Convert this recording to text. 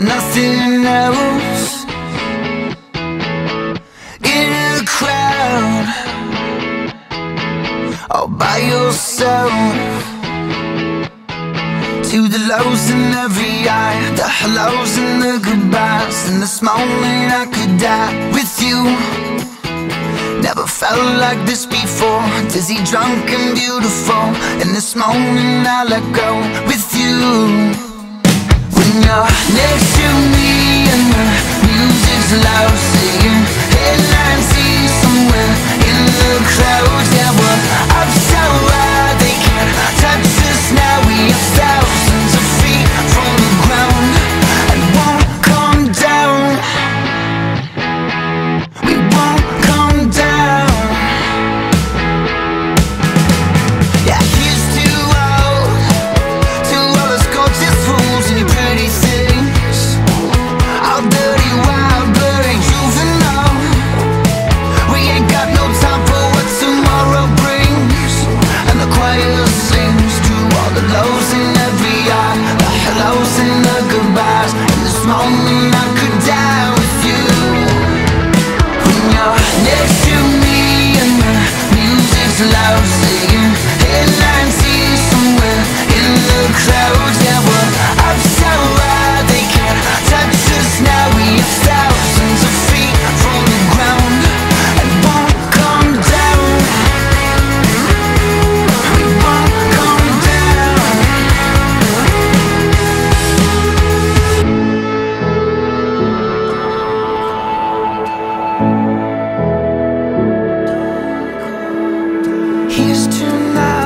nothing else. In a crowd, all by yourself. To the lows in every eye, the hellos and the goodbyes. In this moment, I could die with you. Never felt like this before. Dizzy, drunk, and beautiful. In this moment, I let go with you. love's. keys to my